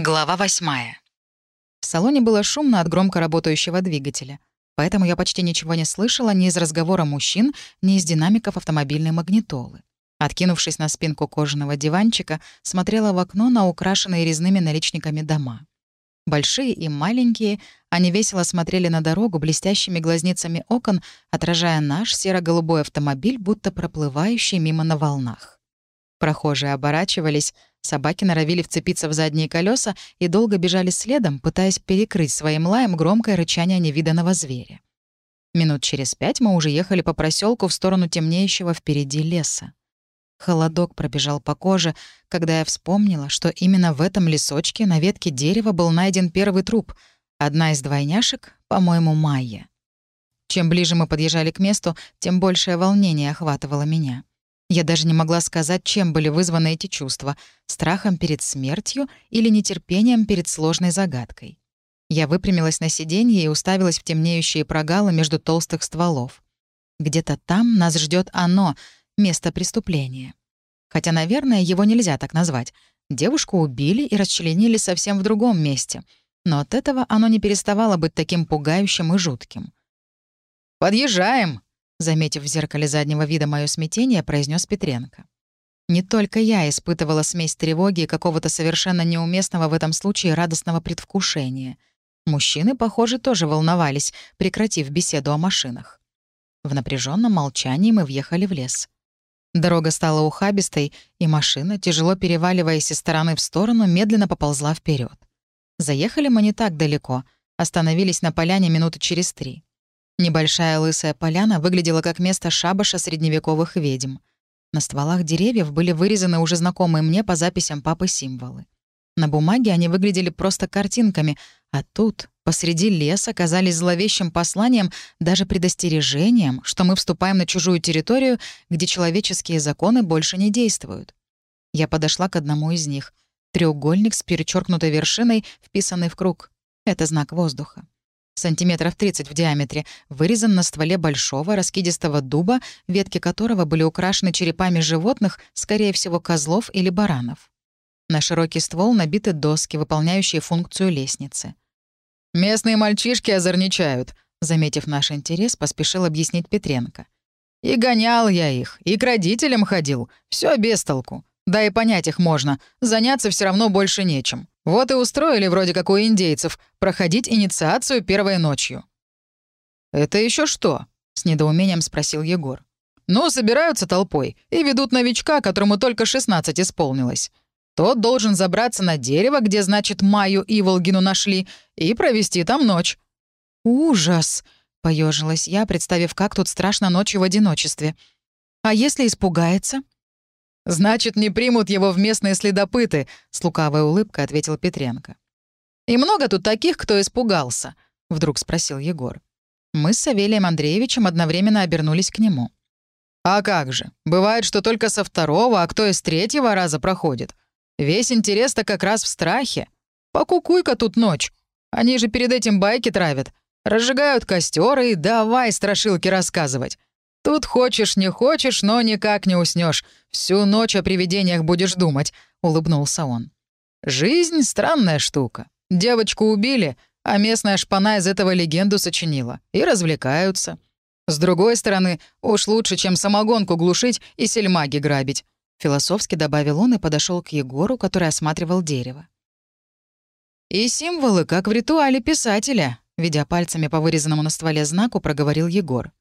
Глава восьмая. В салоне было шумно от громко работающего двигателя, поэтому я почти ничего не слышала ни из разговора мужчин, ни из динамиков автомобильной магнитолы. Откинувшись на спинку кожаного диванчика, смотрела в окно на украшенные резными наличниками дома. Большие и маленькие, они весело смотрели на дорогу блестящими глазницами окон, отражая наш серо-голубой автомобиль, будто проплывающий мимо на волнах. Прохожие оборачивались, Собаки норовили вцепиться в задние колеса и долго бежали следом, пытаясь перекрыть своим лаем громкое рычание невиданного зверя. Минут через пять мы уже ехали по проселку в сторону темнеющего впереди леса. Холодок пробежал по коже, когда я вспомнила, что именно в этом лесочке на ветке дерева был найден первый труп, одна из двойняшек, по-моему, Майя. Чем ближе мы подъезжали к месту, тем большее волнение охватывало меня. Я даже не могла сказать, чем были вызваны эти чувства — страхом перед смертью или нетерпением перед сложной загадкой. Я выпрямилась на сиденье и уставилась в темнеющие прогалы между толстых стволов. Где-то там нас ждет оно, место преступления. Хотя, наверное, его нельзя так назвать. Девушку убили и расчленили совсем в другом месте. Но от этого оно не переставало быть таким пугающим и жутким. «Подъезжаем!» Заметив в зеркале заднего вида мое смятение, произнес Петренко. Не только я испытывала смесь тревоги и какого-то совершенно неуместного в этом случае радостного предвкушения. Мужчины, похоже, тоже волновались, прекратив беседу о машинах. В напряженном молчании мы въехали в лес. Дорога стала ухабистой, и машина, тяжело переваливаясь из стороны в сторону, медленно поползла вперед. Заехали мы не так далеко, остановились на поляне минуты через три. Небольшая лысая поляна выглядела как место шабаша средневековых ведьм. На стволах деревьев были вырезаны уже знакомые мне по записям папы символы. На бумаге они выглядели просто картинками, а тут, посреди леса, казались зловещим посланием, даже предостережением, что мы вступаем на чужую территорию, где человеческие законы больше не действуют. Я подошла к одному из них. Треугольник с перечеркнутой вершиной, вписанный в круг. Это знак воздуха сантиметров 30 в диаметре, вырезан на стволе большого раскидистого дуба, ветки которого были украшены черепами животных, скорее всего, козлов или баранов. На широкий ствол набиты доски, выполняющие функцию лестницы. «Местные мальчишки озорничают», — заметив наш интерес, поспешил объяснить Петренко. «И гонял я их, и к родителям ходил. все без толку. Да и понять их можно. Заняться все равно больше нечем. Вот и устроили вроде как у индейцев проходить инициацию первой ночью». «Это еще что?» — с недоумением спросил Егор. «Ну, собираются толпой и ведут новичка, которому только 16 исполнилось. Тот должен забраться на дерево, где, значит, Майю Иволгину нашли, и провести там ночь». «Ужас!» — поежилась я, представив, как тут страшно ночью в одиночестве. «А если испугается?» «Значит, не примут его в местные следопыты», — с лукавой улыбкой ответил Петренко. «И много тут таких, кто испугался?» — вдруг спросил Егор. Мы с Савелием Андреевичем одновременно обернулись к нему. «А как же? Бывает, что только со второго, а кто из третьего раза проходит. Весь интерес-то как раз в страхе. Покукуй-ка тут ночь. Они же перед этим байки травят. Разжигают костер и давай страшилки рассказывать. Тут хочешь, не хочешь, но никак не уснешь. Всю ночь о привидениях будешь думать», — улыбнулся он. «Жизнь — странная штука. Девочку убили, а местная шпана из этого легенду сочинила. И развлекаются. С другой стороны, уж лучше, чем самогонку глушить и сельмаги грабить», — философски добавил он и подошел к Егору, который осматривал дерево. «И символы, как в ритуале писателя», — ведя пальцами по вырезанному на стволе знаку, проговорил Егор.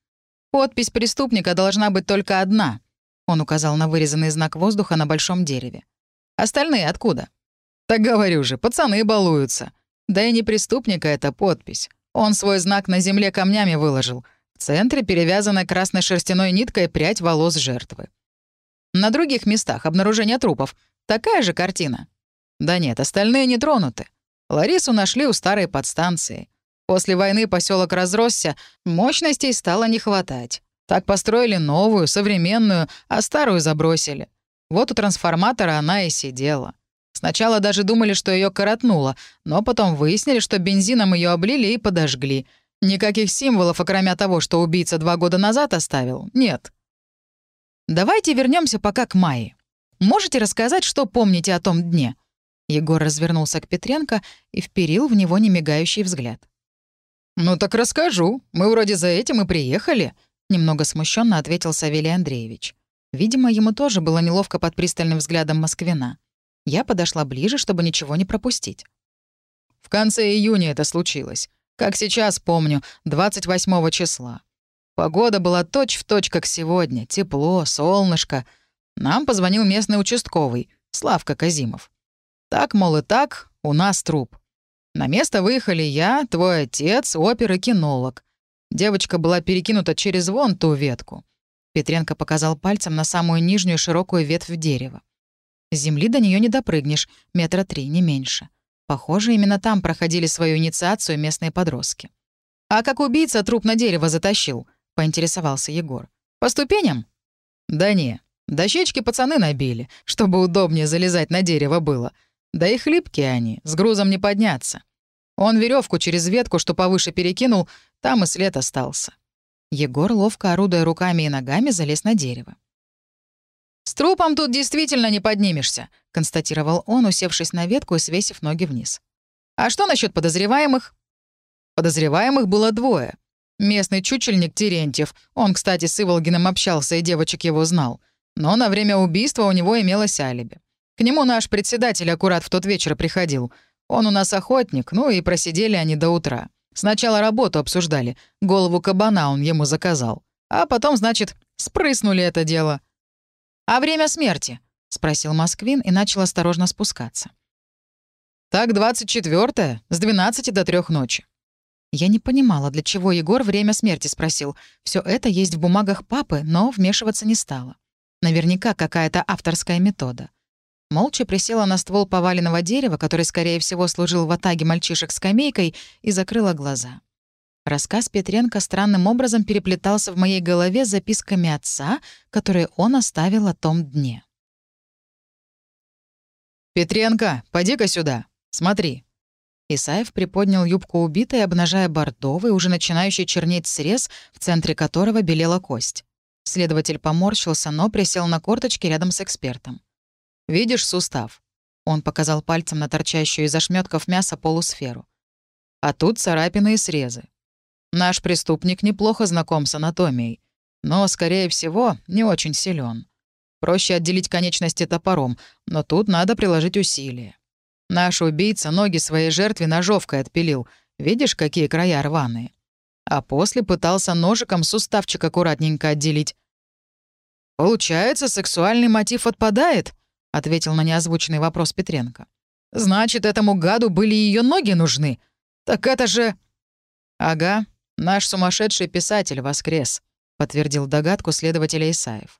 Подпись преступника должна быть только одна. Он указал на вырезанный знак воздуха на большом дереве. Остальные откуда? Так говорю же, пацаны балуются. Да и не преступника это подпись. Он свой знак на земле камнями выложил. В центре перевязана красной шерстяной ниткой прядь волос жертвы. На других местах обнаружения трупов такая же картина. Да нет, остальные не тронуты. Ларису нашли у старой подстанции. После войны поселок разросся, мощностей стало не хватать. Так построили новую, современную, а старую забросили. Вот у трансформатора она и сидела. Сначала даже думали, что ее коротнуло, но потом выяснили, что бензином ее облили и подожгли. Никаких символов, окромя того, что убийца два года назад оставил, нет. Давайте вернемся пока к Майе. Можете рассказать, что помните о том дне? Егор развернулся к Петренко и вперил в него немигающий взгляд. «Ну так расскажу. Мы вроде за этим и приехали», — немного смущенно ответил Савелий Андреевич. Видимо, ему тоже было неловко под пристальным взглядом Москвина. Я подошла ближе, чтобы ничего не пропустить. В конце июня это случилось. Как сейчас помню, 28 числа. Погода была точь-в-точь, точь, как сегодня. Тепло, солнышко. Нам позвонил местный участковый, Славка Казимов. Так, мол, и так, у нас труп. На место выехали я, твой отец, опер и кинолог. Девочка была перекинута через вон ту ветку. Петренко показал пальцем на самую нижнюю широкую ветвь дерева. С земли до нее не допрыгнешь, метра три, не меньше. Похоже, именно там проходили свою инициацию местные подростки. «А как убийца труп на дерево затащил?» — поинтересовался Егор. «По ступеням?» «Да не. Дощечки пацаны набили, чтобы удобнее залезать на дерево было. Да и хлипкие они, с грузом не подняться. Он веревку через ветку, что повыше перекинул, там и след остался. Егор, ловко орудуя руками и ногами, залез на дерево. «С трупом тут действительно не поднимешься», — констатировал он, усевшись на ветку и свесив ноги вниз. «А что насчет подозреваемых?» Подозреваемых было двое. Местный чучельник Терентьев, он, кстати, с Иволгиным общался и девочек его знал, но на время убийства у него имелось алиби. К нему наш председатель аккурат в тот вечер приходил. Он у нас охотник, ну и просидели они до утра. Сначала работу обсуждали, голову кабана он ему заказал. А потом, значит, спрыснули это дело. «А время смерти?» — спросил Москвин и начал осторожно спускаться. «Так, 24-е, с 12 до 3 ночи». Я не понимала, для чего Егор время смерти спросил. Все это есть в бумагах папы, но вмешиваться не стала. Наверняка какая-то авторская метода. Молча присела на ствол поваленного дерева, который, скорее всего, служил в атаге мальчишек скамейкой, и закрыла глаза. Рассказ Петренко странным образом переплетался в моей голове с записками отца, которые он оставил о том дне. «Петренко, поди-ка сюда. Смотри». Исаев приподнял юбку убитой, обнажая бордовый, уже начинающий чернеть срез, в центре которого белела кость. Следователь поморщился, но присел на корточки рядом с экспертом. Видишь сустав?» Он показал пальцем на торчащую из ошметков мяса полусферу. «А тут царапины и срезы. Наш преступник неплохо знаком с анатомией, но, скорее всего, не очень силен. Проще отделить конечности топором, но тут надо приложить усилия. Наш убийца ноги своей жертве ножовкой отпилил. Видишь, какие края рваные? А после пытался ножиком суставчик аккуратненько отделить. Получается, сексуальный мотив отпадает? — ответил на неозвученный вопрос Петренко. «Значит, этому гаду были ее ноги нужны? Так это же...» «Ага, наш сумасшедший писатель воскрес», — подтвердил догадку следователя Исаев.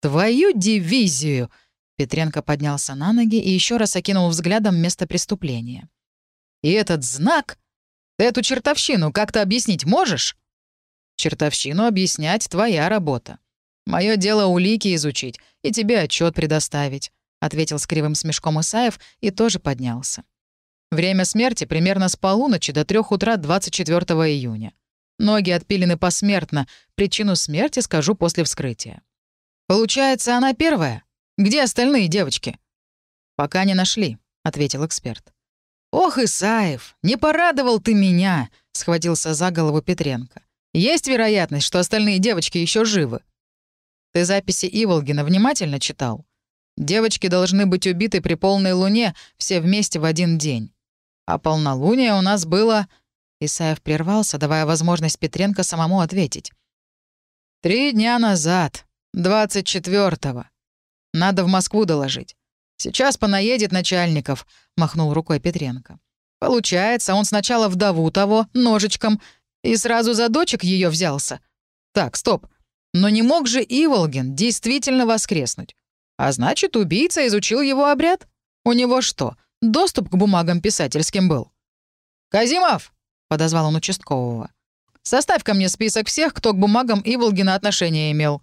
«Твою дивизию!» Петренко поднялся на ноги и еще раз окинул взглядом место преступления. «И этот знак? Ты эту чертовщину как-то объяснить можешь?» «Чертовщину объяснять — твоя работа. Мое дело улики изучить и тебе отчет предоставить», — ответил с кривым смешком Исаев и тоже поднялся. «Время смерти примерно с полуночи до трех утра 24 июня. Ноги отпилены посмертно, причину смерти скажу после вскрытия». «Получается, она первая? Где остальные девочки?» «Пока не нашли», — ответил эксперт. «Ох, Исаев, не порадовал ты меня!» — схватился за голову Петренко. «Есть вероятность, что остальные девочки еще живы?» Ты записи Иволгина внимательно читал? Девочки должны быть убиты при полной луне все вместе в один день. А полнолуние у нас было...» Исаев прервался, давая возможность Петренко самому ответить. «Три дня назад, 24-го. Надо в Москву доложить. Сейчас понаедет начальников», — махнул рукой Петренко. «Получается, он сначала вдову того, ножичком, и сразу за дочек ее взялся. Так, стоп. Но не мог же Иволгин действительно воскреснуть. А значит, убийца изучил его обряд? У него что, доступ к бумагам писательским был? «Казимов!» — подозвал он участкового. «Составь ко мне список всех, кто к бумагам Иволгина отношение имел».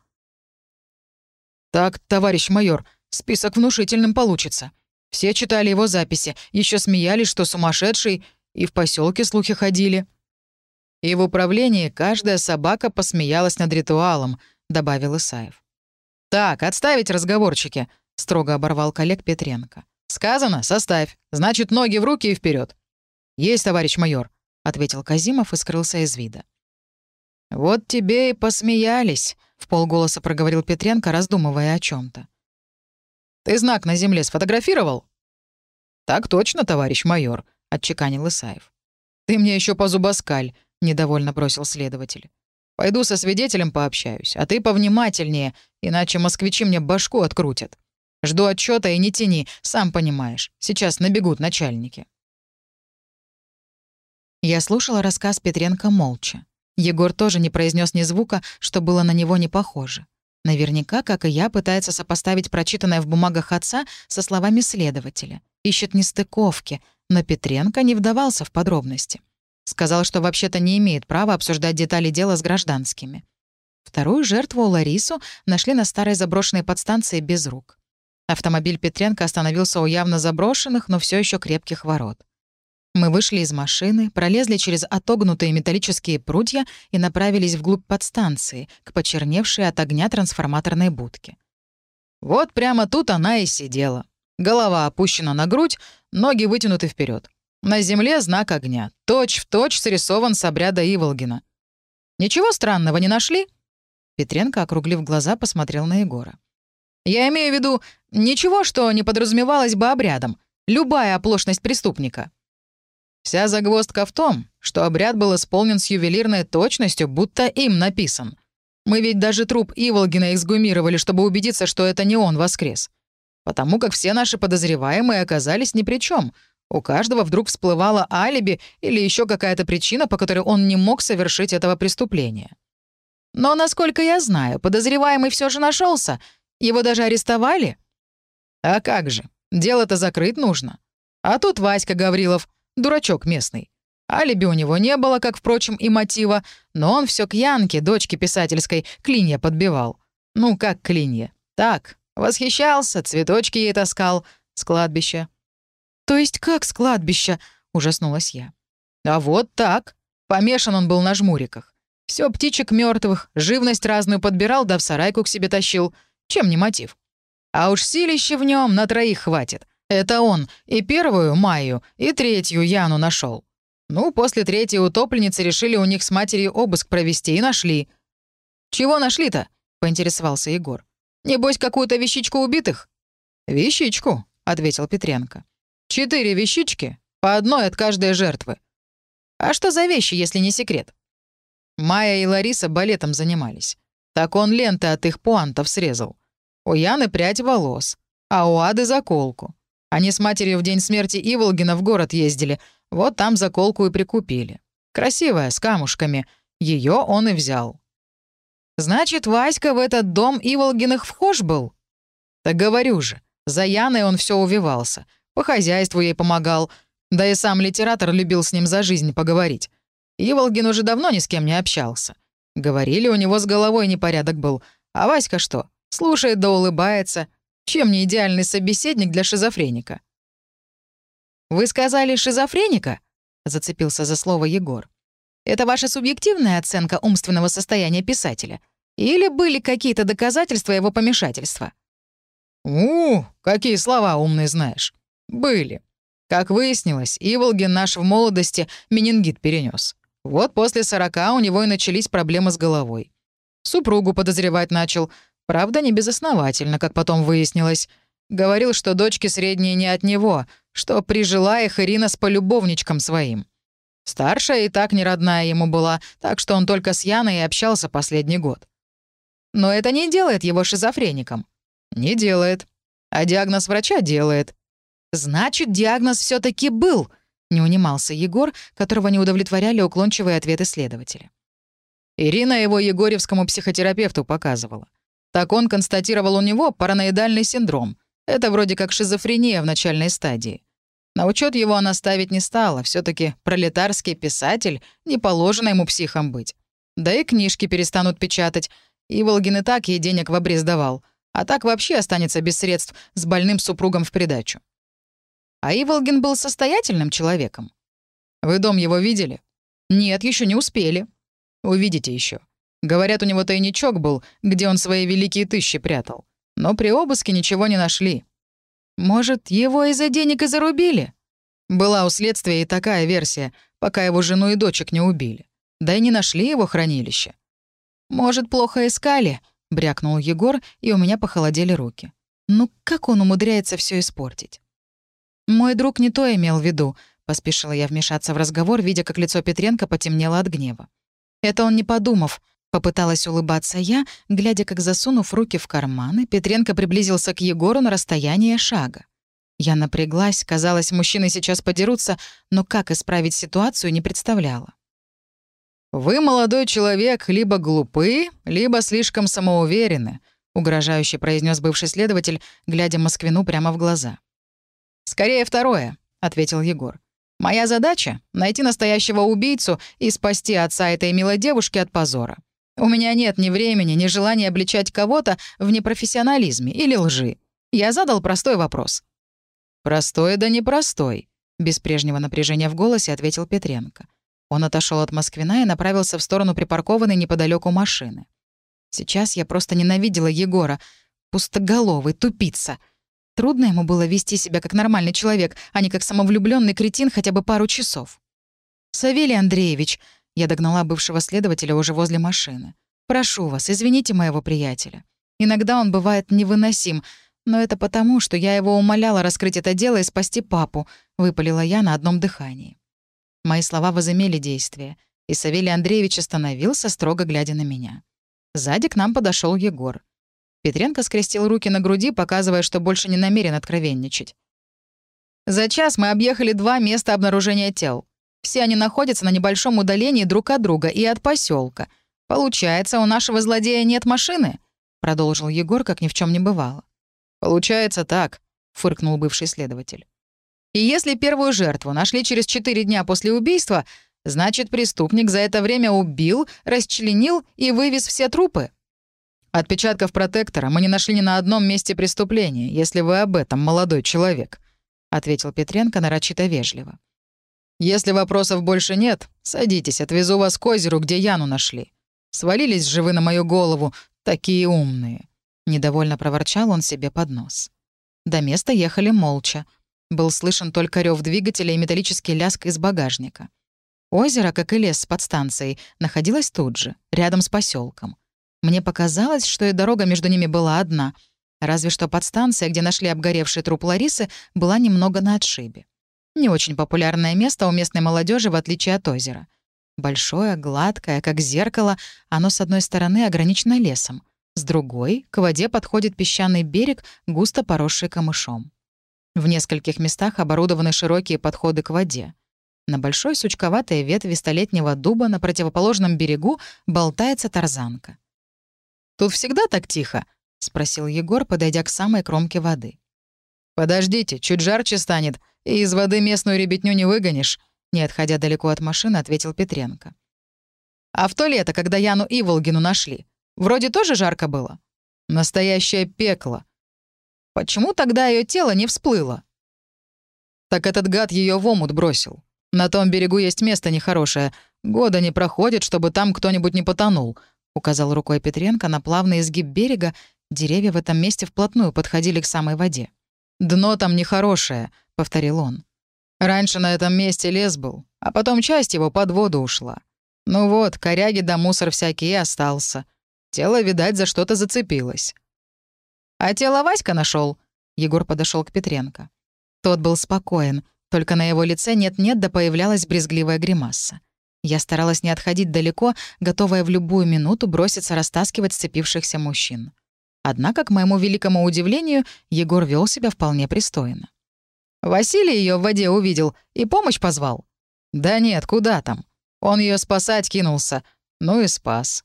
«Так, товарищ майор, список внушительным получится. Все читали его записи, еще смеялись, что сумасшедший, и в поселке слухи ходили». И в управлении каждая собака посмеялась над ритуалом, добавил Исаев. Так, отставить разговорчики, строго оборвал коллег Петренко. «Сказано, составь. Значит, ноги в руки и вперед. «Есть, товарищ майор», — ответил Казимов и скрылся из вида. «Вот тебе и посмеялись», — в полголоса проговорил Петренко, раздумывая о чем то «Ты знак на земле сфотографировал?» «Так точно, товарищ майор», — отчеканил Исаев. «Ты мне еще позубоскаль», — недовольно бросил следователь. «Пойду со свидетелем пообщаюсь, а ты повнимательнее, иначе москвичи мне башку открутят. Жду отчета и не тяни, сам понимаешь. Сейчас набегут начальники». Я слушала рассказ Петренко молча. Егор тоже не произнес ни звука, что было на него не похоже. Наверняка, как и я, пытается сопоставить прочитанное в бумагах отца со словами следователя. Ищет нестыковки, но Петренко не вдавался в подробности. Сказал, что вообще-то не имеет права обсуждать детали дела с гражданскими. Вторую жертву, Ларису, нашли на старой заброшенной подстанции без рук. Автомобиль Петренко остановился у явно заброшенных, но все еще крепких ворот. Мы вышли из машины, пролезли через отогнутые металлические прутья и направились вглубь подстанции, к почерневшей от огня трансформаторной будке. Вот прямо тут она и сидела. Голова опущена на грудь, ноги вытянуты вперед. На земле знак огня, точь в точь срисован с обряда Иволгина. «Ничего странного не нашли?» Петренко, округлив глаза, посмотрел на Егора. «Я имею в виду ничего, что не подразумевалось бы обрядом. Любая оплошность преступника». Вся загвоздка в том, что обряд был исполнен с ювелирной точностью, будто им написан. Мы ведь даже труп Иволгина эксгумировали, чтобы убедиться, что это не он воскрес. Потому как все наши подозреваемые оказались ни при чем. У каждого вдруг всплывало алиби или еще какая-то причина, по которой он не мог совершить этого преступления. Но, насколько я знаю, подозреваемый все же нашелся. Его даже арестовали. А как же? Дело-то закрыть нужно. А тут Васька Гаврилов Дурачок местный. Алиби у него не было, как, впрочем, и мотива, но он все к Янке, дочке писательской, клинья подбивал. Ну, как клинья? Так, восхищался, цветочки ей таскал с кладбища. «То есть как с кладбища?» — ужаснулась я. «А вот так. Помешан он был на жмуриках. Все птичек мертвых, живность разную подбирал, да в сарайку к себе тащил. Чем не мотив? А уж силище в нем на троих хватит. Это он и первую, Майю, и третью, Яну, нашел. Ну, после третьей утопленницы решили у них с матерью обыск провести и нашли. «Чего нашли-то?» — поинтересовался Егор. «Небось, какую-то вещичку убитых?» «Вещичку», — ответил Петренко. «Четыре вещички, по одной от каждой жертвы. А что за вещи, если не секрет?» Майя и Лариса балетом занимались. Так он ленты от их пуантов срезал. У Яны прядь волос, а у Ады заколку. Они с матерью в день смерти Иволгина в город ездили. Вот там заколку и прикупили. Красивая, с камушками. Ее он и взял. Значит, Васька в этот дом Иволгиных вхож был? Так говорю же, за Яной он все увивался. По хозяйству ей помогал. Да и сам литератор любил с ним за жизнь поговорить. Иволгин уже давно ни с кем не общался. Говорили, у него с головой непорядок был. А Васька что? Слушает да улыбается, чем не идеальный собеседник для шизофреника? «Вы сказали шизофреника?» — зацепился за слово Егор. «Это ваша субъективная оценка умственного состояния писателя? Или были какие-то доказательства его помешательства?» «У, какие слова умные знаешь. Были. Как выяснилось, Иволгин наш в молодости менингит перенес. Вот после сорока у него и начались проблемы с головой. Супругу подозревать начал, Правда, не безосновательно, как потом выяснилось. Говорил, что дочки средние не от него, что прижила их Ирина с полюбовничком своим. Старшая и так не родная ему была, так что он только с Яной и общался последний год. Но это не делает его шизофреником. Не делает. А диагноз врача делает. Значит, диагноз все таки был, не унимался Егор, которого не удовлетворяли уклончивые ответы следователя. Ирина его егорьевскому психотерапевту показывала. Так он констатировал у него параноидальный синдром. Это вроде как шизофрения в начальной стадии. На учет его она ставить не стала, все таки пролетарский писатель, не положено ему психом быть. Да и книжки перестанут печатать. Иволгин и так ей денег в обрез давал, а так вообще останется без средств с больным супругом в придачу. А Иволгин был состоятельным человеком. Вы дом его видели? Нет, еще не успели. Увидите еще. Говорят, у него тайничок был, где он свои великие тысячи прятал. Но при обыске ничего не нашли. Может, его из-за денег и зарубили? Была у следствия и такая версия, пока его жену и дочек не убили. Да и не нашли его хранилище. «Может, плохо искали?» — брякнул Егор, и у меня похолодели руки. «Ну как он умудряется все испортить?» «Мой друг не то имел в виду», — поспешила я вмешаться в разговор, видя, как лицо Петренко потемнело от гнева. «Это он не подумав», — попыталась улыбаться я, глядя, как, засунув руки в карманы, Петренко приблизился к Егору на расстояние шага. Я напряглась, казалось, мужчины сейчас подерутся, но как исправить ситуацию, не представляла. «Вы, молодой человек, либо глупы, либо слишком самоуверены», — угрожающе произнес бывший следователь, глядя Москвину прямо в глаза. «Скорее второе», — ответил Егор. «Моя задача — найти настоящего убийцу и спасти отца этой милой девушки от позора. У меня нет ни времени, ни желания обличать кого-то в непрофессионализме или лжи. Я задал простой вопрос». «Простой да непростой», — без прежнего напряжения в голосе ответил Петренко. Он отошел от Москвина и направился в сторону припаркованной неподалеку машины. Сейчас я просто ненавидела Егора. Пустоголовый, тупица — Трудно ему было вести себя как нормальный человек, а не как самовлюбленный кретин хотя бы пару часов. «Савелий Андреевич», — я догнала бывшего следователя уже возле машины. «Прошу вас, извините моего приятеля. Иногда он бывает невыносим, но это потому, что я его умоляла раскрыть это дело и спасти папу», — выпалила я на одном дыхании. Мои слова возымели действие, и Савелий Андреевич остановился, строго глядя на меня. Сзади к нам подошел Егор. Петренко скрестил руки на груди, показывая, что больше не намерен откровенничать. За час мы объехали два места обнаружения тел. Все они находятся на небольшом удалении друг от друга и от поселка. Получается, у нашего злодея нет машины? продолжил Егор, как ни в чем не бывало. Получается так, фыркнул бывший следователь. И если первую жертву нашли через четыре дня после убийства, значит, преступник за это время убил, расчленил и вывез все трупы. Отпечатков протектора мы не нашли ни на одном месте преступления, если вы об этом, молодой человек», — ответил Петренко нарочито вежливо. «Если вопросов больше нет, садитесь, отвезу вас к озеру, где Яну нашли. Свалились же вы на мою голову, такие умные». Недовольно проворчал он себе под нос. До места ехали молча. Был слышен только рев двигателя и металлический ляск из багажника. Озеро, как и лес с подстанцией, находилось тут же, рядом с поселком. Мне показалось, что и дорога между ними была одна, разве что подстанция, где нашли обгоревший труп Ларисы, была немного на отшибе. Не очень популярное место у местной молодежи, в отличие от озера. Большое, гладкое, как зеркало, оно с одной стороны ограничено лесом, с другой — к воде подходит песчаный берег, густо поросший камышом. В нескольких местах оборудованы широкие подходы к воде. На большой сучковатой ветви столетнего дуба на противоположном берегу болтается тарзанка. Тут всегда так тихо?» — спросил Егор, подойдя к самой кромке воды. «Подождите, чуть жарче станет, и из воды местную ребятню не выгонишь», — не отходя далеко от машины, ответил Петренко. «А в то лето, когда Яну Иволгину нашли, вроде тоже жарко было?» «Настоящее пекло. Почему тогда ее тело не всплыло?» «Так этот гад ее в омут бросил. На том берегу есть место нехорошее. Года не проходит, чтобы там кто-нибудь не потонул», — указал рукой Петренко на плавный изгиб берега, деревья в этом месте вплотную подходили к самой воде. «Дно там нехорошее», — повторил он. «Раньше на этом месте лес был, а потом часть его под воду ушла. Ну вот, коряги да мусор всякий остался. Тело, видать, за что-то зацепилось». «А тело Васька нашел. Егор подошел к Петренко. Тот был спокоен, только на его лице нет-нет да появлялась брезгливая гримаса. Я старалась не отходить далеко, готовая в любую минуту броситься растаскивать сцепившихся мужчин. Однако, к моему великому удивлению, Егор вел себя вполне пристойно. Василий ее в воде увидел и помощь позвал. Да нет, куда там? Он ее спасать кинулся. Ну и спас.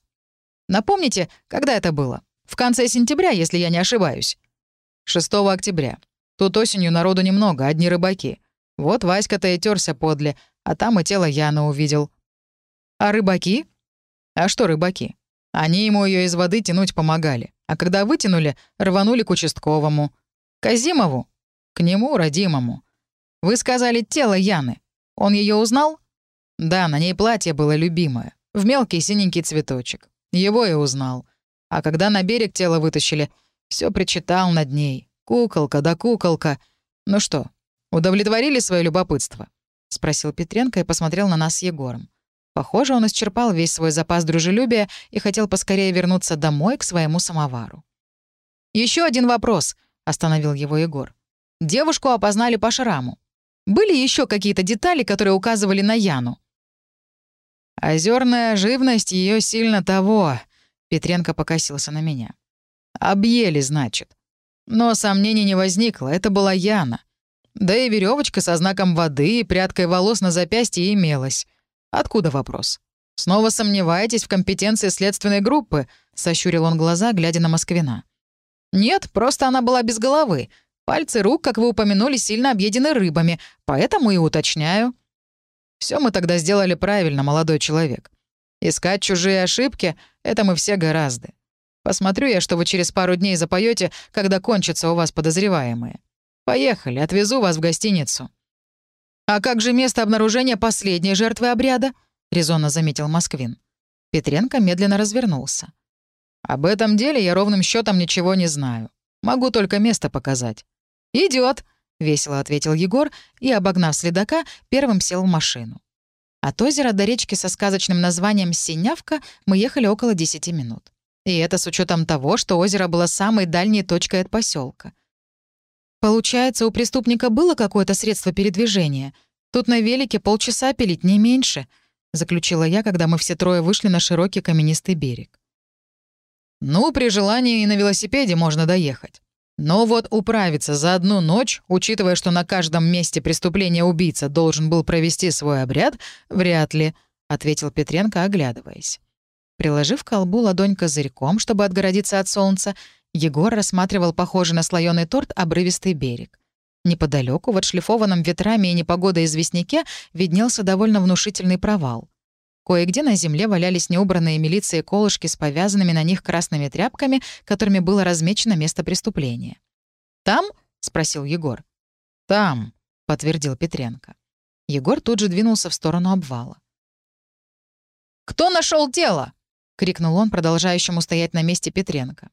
Напомните, когда это было? В конце сентября, если я не ошибаюсь. 6 октября. Тут осенью народу немного, одни рыбаки. Вот Васька-то и терся подле, а там и тело Яна увидел. А рыбаки? А что рыбаки? Они ему ее из воды тянуть помогали. А когда вытянули, рванули к участковому. Казимову? К нему, родимому. Вы сказали тело Яны. Он ее узнал? Да, на ней платье было любимое. В мелкий синенький цветочек. Его и узнал. А когда на берег тело вытащили, все причитал над ней. Куколка да куколка. Ну что, удовлетворили свое любопытство?» — спросил Петренко и посмотрел на нас с Егором. Похоже, он исчерпал весь свой запас дружелюбия и хотел поскорее вернуться домой к своему самовару. Еще один вопрос», — остановил его Егор. «Девушку опознали по шраму. Были еще какие-то детали, которые указывали на Яну?» Озерная живность ее сильно того», — Петренко покосился на меня. «Объели, значит. Но сомнений не возникло, это была Яна. Да и веревочка со знаком воды и прядкой волос на запястье имелась. Откуда вопрос? Снова сомневаетесь в компетенции следственной группы?» — сощурил он глаза, глядя на Москвина. «Нет, просто она была без головы. Пальцы рук, как вы упомянули, сильно объедены рыбами, поэтому и уточняю». Все мы тогда сделали правильно, молодой человек. Искать чужие ошибки — это мы все гораздо. Посмотрю я, что вы через пару дней запоете, когда кончатся у вас подозреваемые. Поехали, отвезу вас в гостиницу». «А как же место обнаружения последней жертвы обряда?» — резонно заметил Москвин. Петренко медленно развернулся. «Об этом деле я ровным счетом ничего не знаю. Могу только место показать». Идет, весело ответил Егор и, обогнав следака, первым сел в машину. От озера до речки со сказочным названием Синявка мы ехали около 10 минут. И это с учетом того, что озеро было самой дальней точкой от поселка. Получается, у преступника было какое-то средство передвижения. Тут на велике полчаса пилить не меньше, заключила я, когда мы все трое вышли на широкий каменистый берег. Ну, при желании и на велосипеде можно доехать. Но вот управиться за одну ночь, учитывая, что на каждом месте преступления убийца должен был провести свой обряд, вряд ли, ответил Петренко, оглядываясь. Приложив к колбу ладонь козырьком, чтобы отгородиться от солнца, Егор рассматривал похожий на слоёный торт обрывистый берег. Неподалеку, в отшлифованном ветрами и непогодой известняке, виднелся довольно внушительный провал. Кое-где на земле валялись неубранные милиции колышки с повязанными на них красными тряпками, которыми было размечено место преступления. «Там?» — спросил Егор. «Там», — подтвердил Петренко. Егор тут же двинулся в сторону обвала. «Кто нашел тело?» — крикнул он продолжающему стоять на месте Петренко.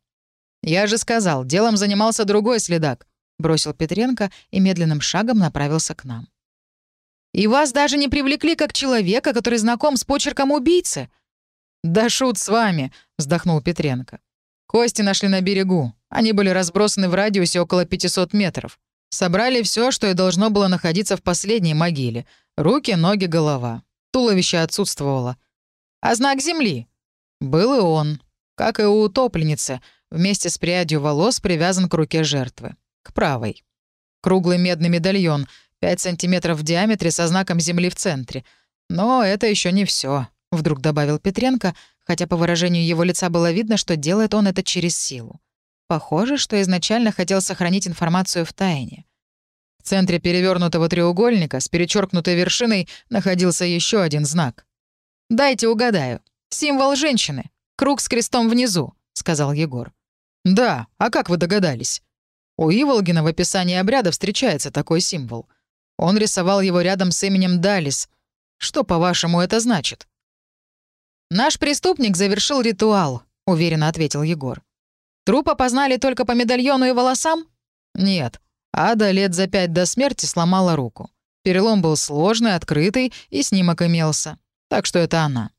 «Я же сказал, делом занимался другой следак», — бросил Петренко и медленным шагом направился к нам. «И вас даже не привлекли как человека, который знаком с почерком убийцы?» «Да шут с вами», — вздохнул Петренко. «Кости нашли на берегу. Они были разбросаны в радиусе около 500 метров. Собрали все, что и должно было находиться в последней могиле. Руки, ноги, голова. Туловище отсутствовало. А знак земли? Был и он, как и у утопленницы, вместе с прядью волос привязан к руке жертвы. К правой. Круглый медный медальон, 5 сантиметров в диаметре со знаком земли в центре. Но это еще не все, вдруг добавил Петренко, хотя по выражению его лица было видно, что делает он это через силу. Похоже, что изначально хотел сохранить информацию в тайне. В центре перевернутого треугольника с перечеркнутой вершиной находился еще один знак. «Дайте угадаю. Символ женщины. Круг с крестом внизу», — сказал Егор. «Да, а как вы догадались?» У Иволгина в описании обряда встречается такой символ. Он рисовал его рядом с именем Далис. Что, по-вашему, это значит?» «Наш преступник завершил ритуал», — уверенно ответил Егор. «Труп опознали только по медальону и волосам?» «Нет. Ада лет за пять до смерти сломала руку. Перелом был сложный, открытый, и снимок имелся. Так что это она».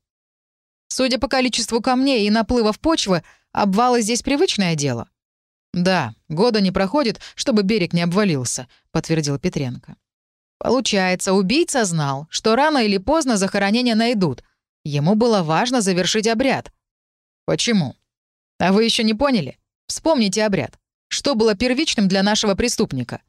«Судя по количеству камней и наплывов почвы, обвалы здесь привычное дело?» «Да, года не проходит, чтобы берег не обвалился», — подтвердил Петренко. Получается, убийца знал, что рано или поздно захоронение найдут. Ему было важно завершить обряд. Почему? А вы еще не поняли? Вспомните обряд. Что было первичным для нашего преступника?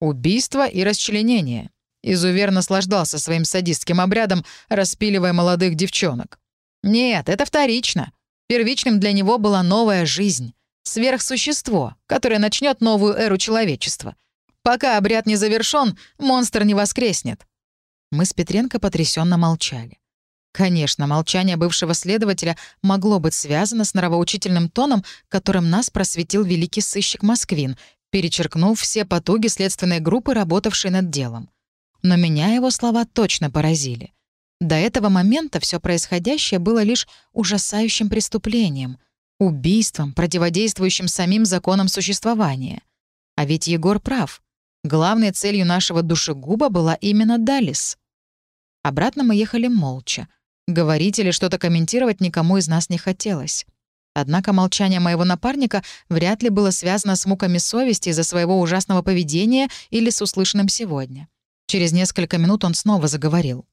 Убийство и расчленение. Изувер наслаждался своим садистским обрядом, распиливая молодых девчонок. Нет, это вторично. Первичным для него была новая жизнь. Сверхсущество, которое начнет новую эру человечества — Пока обряд не завершен, монстр не воскреснет». Мы с Петренко потрясенно молчали. Конечно, молчание бывшего следователя могло быть связано с нравоучительным тоном, которым нас просветил великий сыщик Москвин, перечеркнув все потуги следственной группы, работавшей над делом. Но меня его слова точно поразили. До этого момента все происходящее было лишь ужасающим преступлением, убийством, противодействующим самим законам существования — А ведь Егор прав. Главной целью нашего душегуба была именно Далис. Обратно мы ехали молча. Говорить или что-то комментировать никому из нас не хотелось. Однако молчание моего напарника вряд ли было связано с муками совести из-за своего ужасного поведения или с услышанным сегодня. Через несколько минут он снова заговорил.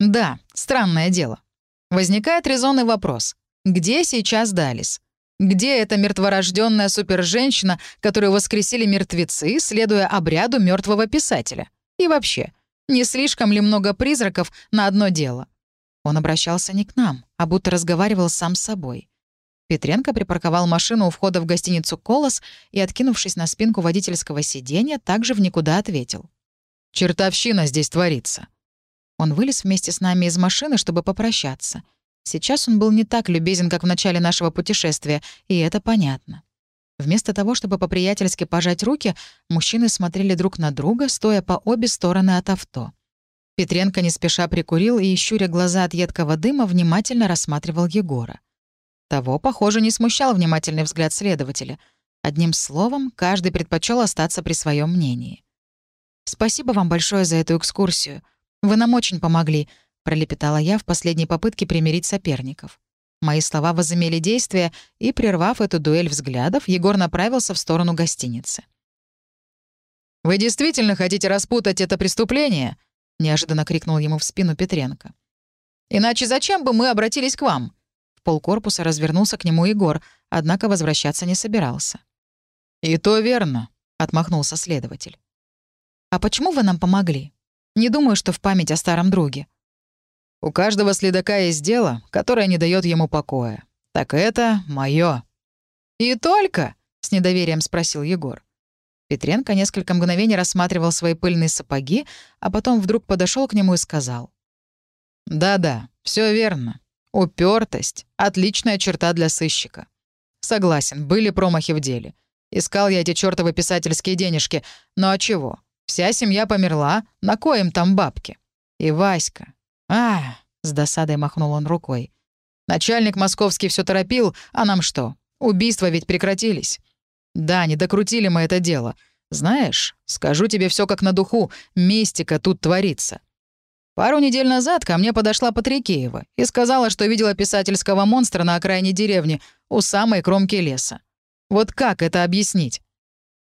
«Да, странное дело. Возникает резонный вопрос. Где сейчас Далис? Где эта мертворожденная суперженщина, которую воскресили мертвецы, следуя обряду мертвого писателя? И вообще, не слишком ли много призраков на одно дело?» Он обращался не к нам, а будто разговаривал сам с собой. Петренко припарковал машину у входа в гостиницу «Колос» и, откинувшись на спинку водительского сиденья, также в никуда ответил. «Чертовщина здесь творится». Он вылез вместе с нами из машины, чтобы попрощаться. Сейчас он был не так любезен, как в начале нашего путешествия, и это понятно. Вместо того, чтобы по-приятельски пожать руки, мужчины смотрели друг на друга, стоя по обе стороны от авто. Петренко не спеша прикурил и, щуря глаза от едкого дыма, внимательно рассматривал Егора. Того, похоже, не смущал внимательный взгляд следователя. Одним словом, каждый предпочел остаться при своем мнении. «Спасибо вам большое за эту экскурсию. Вы нам очень помогли», — пролепетала я в последней попытке примирить соперников. Мои слова возымели действие, и, прервав эту дуэль взглядов, Егор направился в сторону гостиницы. «Вы действительно хотите распутать это преступление?» — неожиданно крикнул ему в спину Петренко. «Иначе зачем бы мы обратились к вам? полкорпуса развернулся к нему Егор, однако возвращаться не собирался. «И то верно», — отмахнулся следователь. «А почему вы нам помогли? Не думаю, что в память о старом друге». «У каждого следака есть дело, которое не дает ему покоя. Так это мое. «И только?» — с недоверием спросил Егор. Петренко несколько мгновений рассматривал свои пыльные сапоги, а потом вдруг подошел к нему и сказал. «Да-да, все верно. Упертость — отличная черта для сыщика. Согласен, были промахи в деле. Искал я эти чертовы писательские денежки. Но а чего? Вся семья померла, на коем там бабки? И Васька. а с досадой махнул он рукой. Начальник московский все торопил, а нам что? Убийства ведь прекратились. Да, не докрутили мы это дело. Знаешь, скажу тебе все как на духу, мистика тут творится. Пару недель назад ко мне подошла Патрикеева и сказала, что видела писательского монстра на окраине деревни у самой кромки леса. Вот как это объяснить?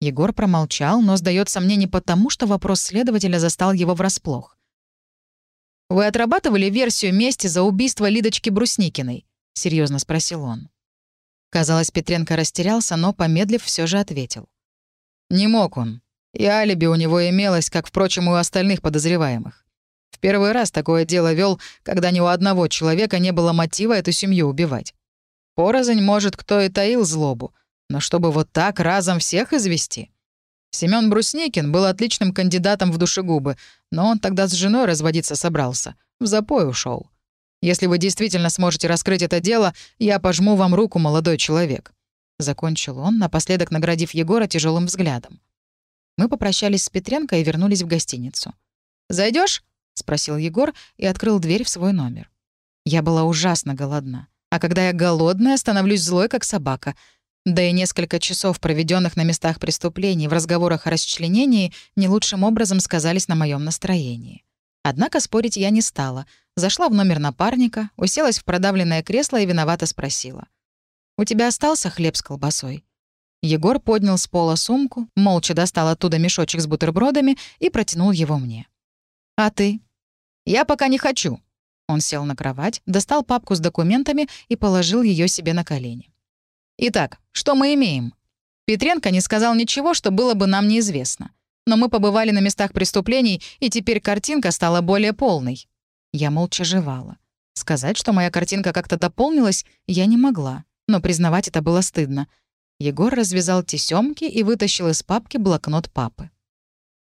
Егор промолчал, но, сдается мне, не потому, что вопрос следователя застал его врасплох. «Вы отрабатывали версию мести за убийство Лидочки Брусникиной?» — серьезно спросил он. Казалось, Петренко растерялся, но, помедлив, все же ответил. «Не мог он. И алиби у него имелось, как, впрочем, у остальных подозреваемых. В первый раз такое дело вел, когда ни у одного человека не было мотива эту семью убивать. Порознь, может, кто и таил злобу, но чтобы вот так разом всех извести. Семён Брусникин был отличным кандидатом в душегубы, но он тогда с женой разводиться собрался, в запой ушел. Если вы действительно сможете раскрыть это дело, я пожму вам руку, молодой человек». Закончил он, напоследок наградив Егора тяжелым взглядом. Мы попрощались с Петренко и вернулись в гостиницу. Зайдешь? — спросил Егор и открыл дверь в свой номер. Я была ужасно голодна. А когда я голодная, становлюсь злой, как собака. Да и несколько часов, проведенных на местах преступлений в разговорах о расчленении, не лучшим образом сказались на моем настроении. Однако спорить я не стала. Зашла в номер напарника, уселась в продавленное кресло и виновато спросила. «У тебя остался хлеб с колбасой?» Егор поднял с пола сумку, молча достал оттуда мешочек с бутербродами и протянул его мне. «А ты?» «Я пока не хочу». Он сел на кровать, достал папку с документами и положил ее себе на колени. «Итак, что мы имеем?» Петренко не сказал ничего, что было бы нам неизвестно. Но мы побывали на местах преступлений, и теперь картинка стала более полной. Я молча жевала. Сказать, что моя картинка как-то дополнилась, я не могла, но признавать это было стыдно. Егор развязал тесемки и вытащил из папки блокнот папы.